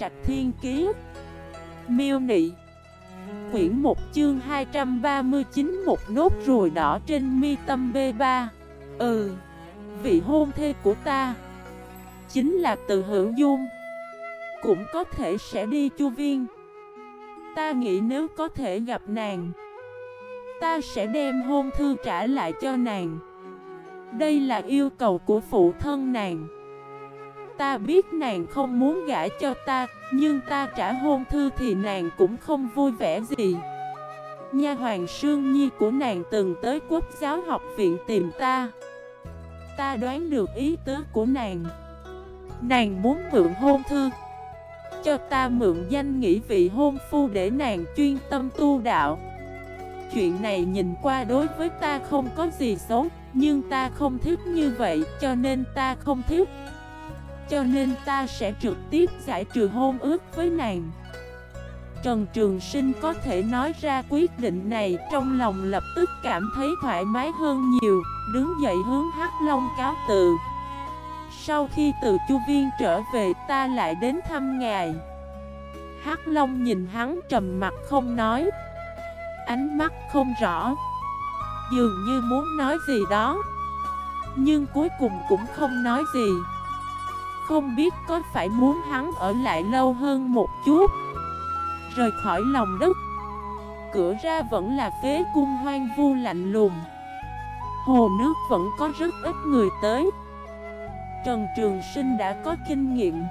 Trạch Thiên Kiế Miêu Nị. Quyển 1 chương 239 Một nốt ruồi đỏ trên mi tâm B3 Ừ Vị hôn thê của ta Chính là từ hữu dung. Cũng có thể sẽ đi chu viên. Ta nghĩ nếu có thể gặp nàng, Ta sẽ đem hôn thư trả lại cho nàng. Đây là yêu cầu của phụ thân nàng. Ta biết nàng không muốn gả cho ta, Nhưng ta trả hôn thư thì nàng cũng không vui vẻ gì. Nha hoàng Sương Nhi của nàng từng tới quốc giáo học viện tìm ta. Ta đoán được ý tứ của nàng. Nàng muốn mượn hôn thư. Cho ta mượn danh nghĩ vị hôn phu để nàng chuyên tâm tu đạo. Chuyện này nhìn qua đối với ta không có gì xấu, Nhưng ta không thích như vậy, cho nên ta không thích. Cho nên ta sẽ trực tiếp giải trừ hôn ước với nàng. Trần Trường Sinh có thể nói ra quyết định này Trong lòng lập tức cảm thấy thoải mái hơn nhiều, Đứng dậy hướng Hắc Long cáo từ. Sau khi từ Chu Viên trở về, ta lại đến thăm ngài. Hắc Long nhìn hắn trầm mặt không nói. Ánh mắt không rõ. Dường như muốn nói gì đó, Nhưng cuối cùng cũng không nói gì. Không biết có phải muốn hắn ở lại lâu hơn một chút. Rời khỏi lòng đất. Cửa ra vẫn là phế cung hoang vu lạnh lùng. Hồ nước vẫn có rất ít người tới. Trần Trường Sinh đã có kinh nghiệm.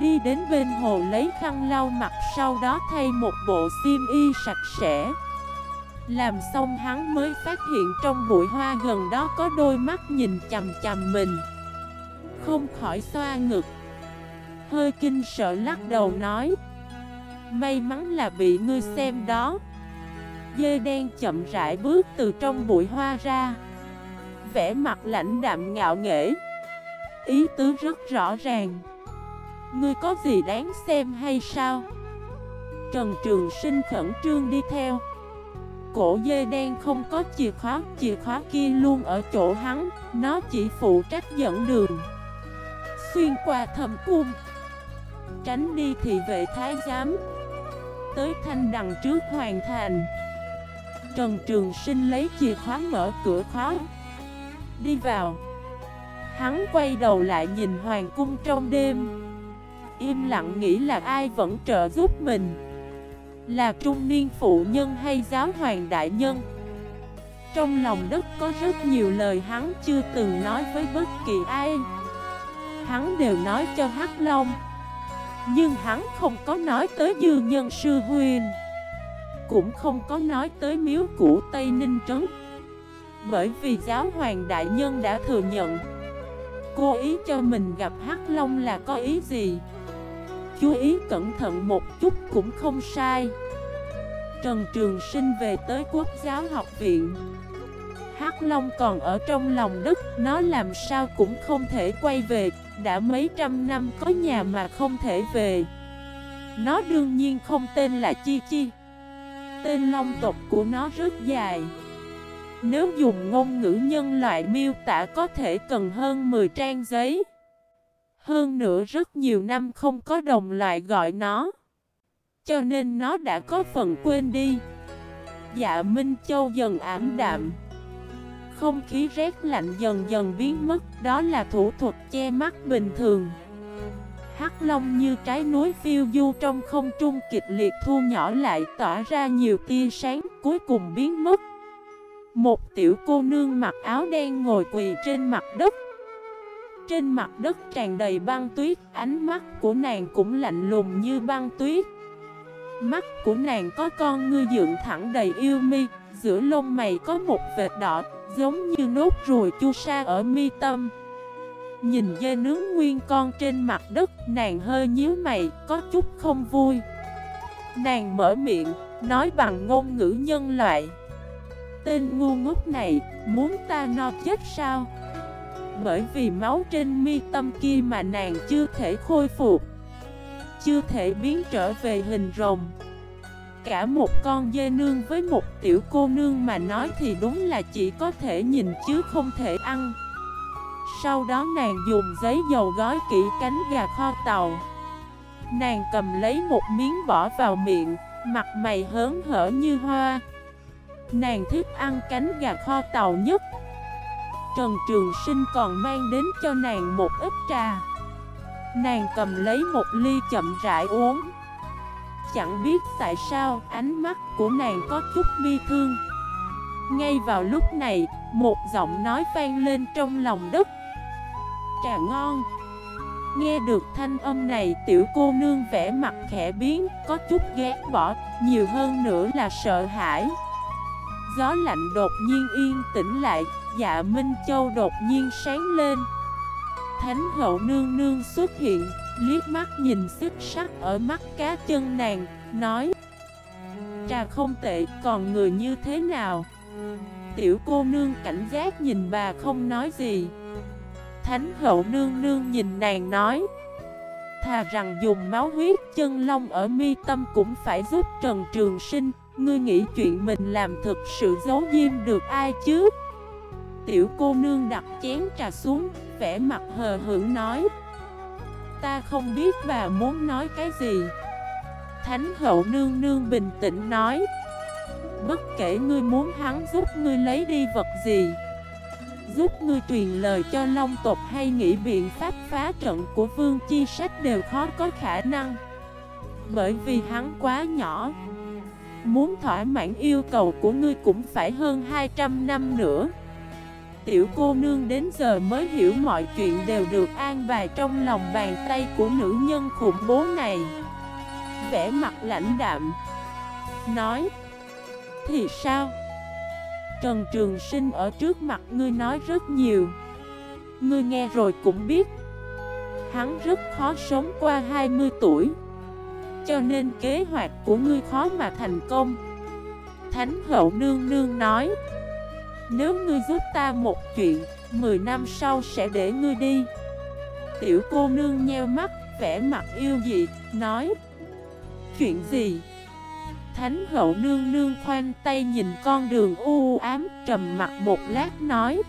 Đi đến bên hồ lấy khăn lau mặt Sau đó thay một bộ xiêm y sạch sẽ. Làm xong hắn mới phát hiện trong bụi hoa gần đó có đôi mắt nhìn chầm chầm mình. Không khỏi xoa ngực. Hơi kinh sợ lắc đầu nói, May mắn là bị ngươi xem đó. Dê đen chậm rãi bước từ trong bụi hoa ra. Vẽ mặt lãnh đạm ngạo nghễ. Ý tứ rất rõ ràng. Ngươi có gì đáng xem hay sao? Trần Trường Sinh khẩn trương đi theo. Cổ dê đen không có chìa khóa Chìa khóa kia luôn ở chỗ hắn, Nó chỉ phụ trách dẫn đường. Xuyên qua thầm cung, Tránh đi thị vệ thái giám, Tới thanh đằng trước hoàn thành. Trần Trường Sinh lấy chìa khóa mở cửa khóa, Đi vào. Hắn quay đầu lại nhìn hoàng cung trong đêm, Im lặng nghĩ là ai vẫn trợ giúp mình. Là trung niên phụ nhân hay giáo hoàng đại nhân? Trong lòng đất có rất nhiều lời hắn chưa từng nói với bất kỳ ai. Hắn đều nói cho Hắc Long. Nhưng hắn không có nói tới dư nhân sư huyền Cũng không có nói tới miếu cũ Tây Ninh Trấn. Bởi vì giáo hoàng đại nhân đã thừa nhận Cô ý cho mình gặp Hắc Long là có ý gì? Chú ý cẩn thận một chút cũng không sai. Trần Trường Sinh về tới Quốc giáo học viện. Hắc Long còn ở trong lòng đất, Nó làm sao cũng không thể quay về. Đã mấy trăm năm có nhà mà không thể về. Nó đương nhiên không tên là Chi Chi. Tên long tộc của nó rất dài. Nếu dùng ngôn ngữ nhân loại miêu tả có thể cần hơn 10 trang giấy. Hơn nữa rất nhiều năm không có đồng loại gọi nó. Cho nên nó đã có phần quên đi. Dạ Minh Châu dần ảm đạm. Không khí rét lạnh dần dần biến mất, Đó là thủ thuật che mắt bình thường. Hắc Long như trái núi phiêu du trong không trung kịch liệt thu nhỏ lại tỏa ra nhiều tia sáng cuối cùng biến mất. Một tiểu cô nương mặc áo đen ngồi quỳ trên mặt đất. Trên mặt đất tràn đầy băng tuyết, Ánh mắt của nàng cũng lạnh lùng như băng tuyết. Mắt của nàng có con ngươi dựng thẳng đầy yêu mi, Giữa lông mày có một vệt đỏ Giống như nốt ruồi chu sa ở mi tâm. Nhìn dê nướng nguyên con trên mặt đất, Nàng hơi nhíu mày, Có chút không vui. Nàng mở miệng, Nói bằng ngôn ngữ nhân loại. Tên ngu ngốc này, Muốn ta no chết sao? Bởi vì máu trên mi tâm kia mà nàng chưa thể khôi phục, Chưa thể biến trở về hình rồng. Cả một con dê nương với một tiểu cô nương mà nói thì đúng là chỉ có thể nhìn chứ không thể ăn. Sau đó nàng dùng giấy dầu gói kỹ cánh gà kho tàu. Nàng cầm lấy một miếng bỏ vào miệng, Mặt mày hớn hở như hoa. Nàng thích ăn cánh gà kho tàu nhất. Trần Trường Sinh còn mang đến cho nàng một ít trà. Nàng cầm lấy một ly chậm rãi uống. Chẳng biết tại sao ánh mắt của nàng có chút bi thương. Ngay vào lúc này, một giọng nói vang lên trong lòng đất. Trà ngon. Nghe được thanh âm này tiểu cô nương vẽ mặt khẽ biến Có chút ghét bỏ Nhiều hơn nữa là sợ hãi. Gió lạnh đột nhiên yên tĩnh lại Dạ Minh Châu đột nhiên sáng lên. Thánh hậu nương nương xuất hiện, Liếc mắt nhìn xích sắc ở mắt cá chân nàng, Nói, Trà không tệ, còn người như thế nào? Tiểu cô nương cảnh giác nhìn bà không nói gì. Thánh hậu nương nương nhìn nàng nói, Thà rằng dùng máu huyết chân long ở mi tâm cũng phải giúp Trần Trường Sinh, Ngươi nghĩ chuyện mình làm thực sự giấu diêm được ai chứ? Tiểu cô nương đặt chén trà xuống vẻ mặt hờ hững nói, Ta không biết bà muốn nói cái gì. Thánh hậu nương nương bình tĩnh nói, Bất kể ngươi muốn hắn giúp ngươi lấy đi vật gì, Giúp ngươi truyền lời cho Long tộc hay nghĩ biện pháp phá trận của Vương Chi Sách đều khó có khả năng. Bởi vì hắn quá nhỏ, Muốn thỏa mãn yêu cầu của ngươi cũng phải hơn 200 năm nữa. Tiểu cô nương đến giờ mới hiểu mọi chuyện đều được an bài trong lòng bàn tay của nữ nhân khủng bố này. Vẽ mặt lãnh đạm. Nói, Thì sao? Trần Trường Sinh ở trước mặt ngươi nói rất nhiều. Ngươi nghe rồi cũng biết. Hắn rất khó sống qua 20 tuổi. Cho nên kế hoạch của ngươi khó mà thành công. Thánh hậu nương nương nói. Nếu ngươi giúp ta một chuyện 10 năm sau sẽ để ngươi đi. Tiểu cô nương nheo mắt, vẻ mặt yêu dị, Nói, Chuyện gì? Thánh hậu nương nương khoanh tay nhìn con đường u ám, trầm mặt một lát nói,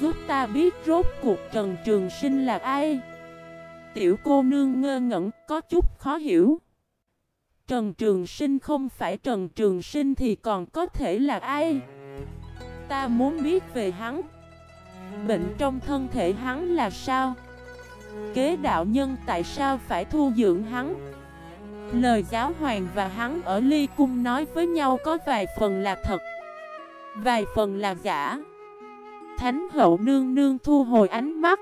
Giúp ta biết rốt cuộc Trần Trường Sinh là ai? Tiểu cô nương ngơ ngẩn, có chút khó hiểu. Trần Trường Sinh không phải Trần Trường Sinh thì còn có thể là ai? Ta muốn biết về hắn. Bệnh trong thân thể hắn là sao? Kế đạo nhân tại sao phải thu dưỡng hắn? Lời giáo hoàng và hắn ở ly cung nói với nhau có vài phần là thật, Vài phần là giả. Thánh hậu nương nương thu hồi ánh mắt,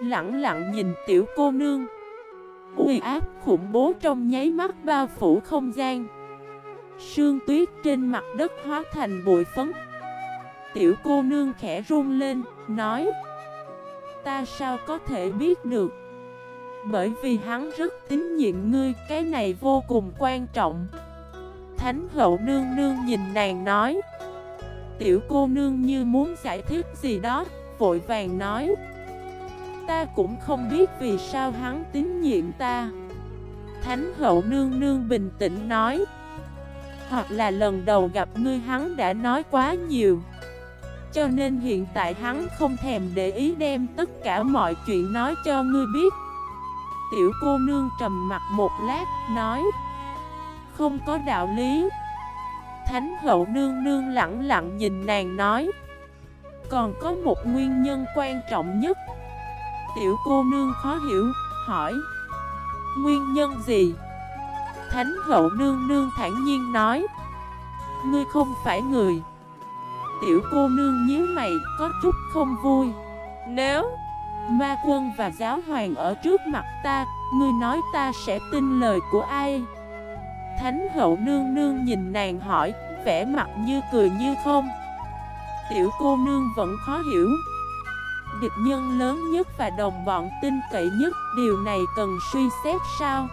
Lặng lặng nhìn tiểu cô nương. Uy áp khủng bố trong nháy mắt bao phủ không gian. Sương tuyết trên mặt đất hóa thành bụi phấn. Tiểu cô nương khẽ run lên, nói Ta sao có thể biết được? Bởi vì hắn rất tín nhiệm ngươi, cái này vô cùng quan trọng. Thánh hậu nương nương nhìn nàng nói Tiểu cô nương như muốn giải thích gì đó, vội vàng nói Ta cũng không biết vì sao hắn tín nhiệm ta. Thánh hậu nương nương bình tĩnh nói Hoặc là lần đầu gặp ngươi hắn đã nói quá nhiều. Cho nên hiện tại hắn không thèm để ý đem tất cả mọi chuyện nói cho ngươi biết. Tiểu cô nương trầm mặt một lát, nói Không có đạo lý. Thánh hậu nương nương lặng lặng nhìn nàng nói Còn có một nguyên nhân quan trọng nhất. Tiểu cô nương khó hiểu, hỏi Nguyên nhân gì? Thánh hậu nương nương thản nhiên nói Ngươi không phải người Tiểu cô nương nhíu mày có chút không vui. Nếu Ma quân và giáo hoàng ở trước mặt ta, Ngươi nói ta sẽ tin lời của ai? Thánh hậu nương nương nhìn nàng hỏi, vẻ mặt như cười như không. Tiểu cô nương vẫn khó hiểu. Địch nhân lớn nhất và đồng bọn tin cậy nhất, Điều này cần suy xét sao?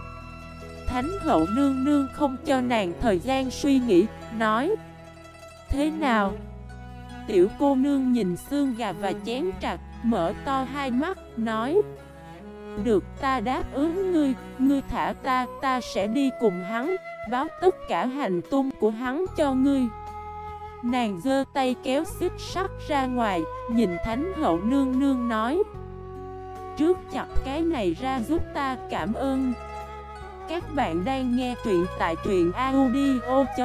Thánh hậu nương nương không cho nàng thời gian suy nghĩ, Nói, Thế nào? Tiểu cô nương nhìn xương gà và chén trạc Mở to hai mắt, nói Được ta đáp ứng ngươi, ngươi thả ta, ta sẽ đi cùng hắn Báo tất cả hành tung của hắn cho ngươi. Nàng giơ tay kéo xích sắt ra ngoài, nhìn Thánh hậu nương nương nói trước chặt cái này ra giúp ta cảm ơn. Các bạn đang nghe truyện tại truyện audio.fif